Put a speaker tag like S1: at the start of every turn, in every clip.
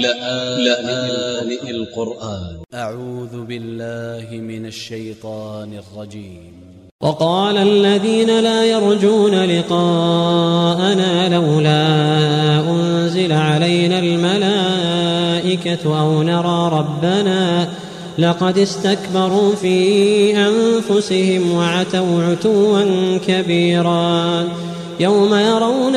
S1: لآن القرآن.
S2: أ ع و ذ ب ا ل ل ه من ا ل ش ي ط ا ن ا ل ج ي م
S3: وقال الذين لا يرجون لقاءنا لولا أنزل علينا الملائكة أو نرى ربنا لقد استكبروا في أنفسهم وعتوا عتوا كبيرا. يوم يرون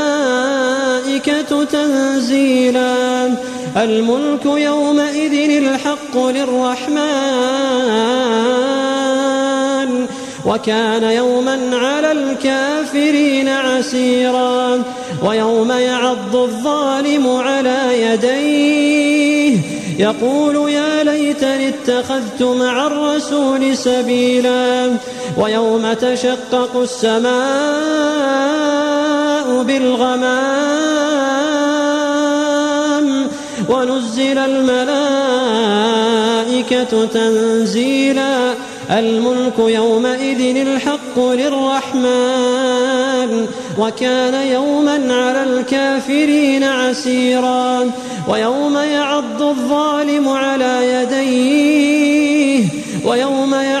S3: تنزيلا الملك يومئذ الحق للرحمن وكان يوما على الكافرين عسيرا ويوم يعض الظالم على يديه. يقول يا ليتني اتخذت مع الرسول سبيلا ويوم تشقق السماء بالغمام ونزل الملائكة تنزيلا الملك يومئذ الحق للرحمن وكان يوما على الكافرين عسيرا ويوم يعض الظالم على يديه ويوم يعض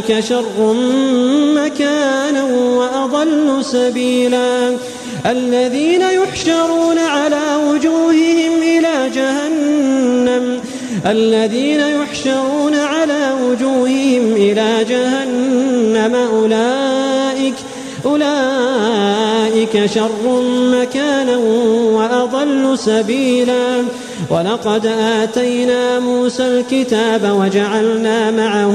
S3: شر مكانا وأضل سبيلا. الذين يحشرون على وجوههم إلى جهنم. الذين يحشرون على وجوههم إلى جهنم أولئك أولئك شر مكانا وأضل سبيلا. ولقد آتينا موسى الكتاب وجعلنا معه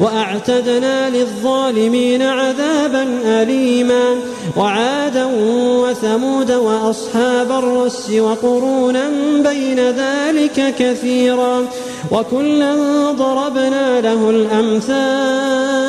S3: وأعتدنا للظالمين عذابا أليما وعادا وثمود وأصحاب الرس وقرونا بين ذلك كثيرا وكلا ضربنا له الأمثال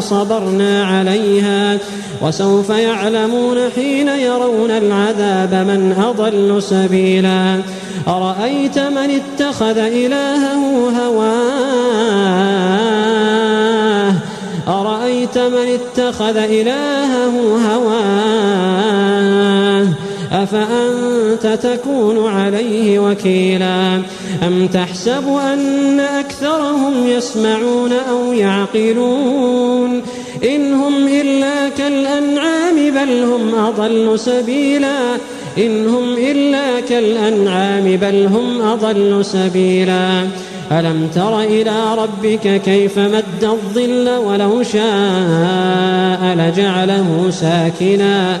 S3: صبرنا عليها وسوف يعلمون حين يرون العذاب من أضل سبيلا. أرأيت من اتخذ إلهه هواه؟ أرأيت من اتخذ إلهه هواه؟ أفأنت تكون عليه وكيلا؟ أم تحسب أن أكثرهم يسمعون أو يعقلون؟ إن هم إلا كالأنعام بل هم أضل سبيلا. إن هم إلا كالأنعام بل هم أضل سبيلا. ألم تر إلى ربك كيف مد الظل ولو شاء لجعله ساكنا؟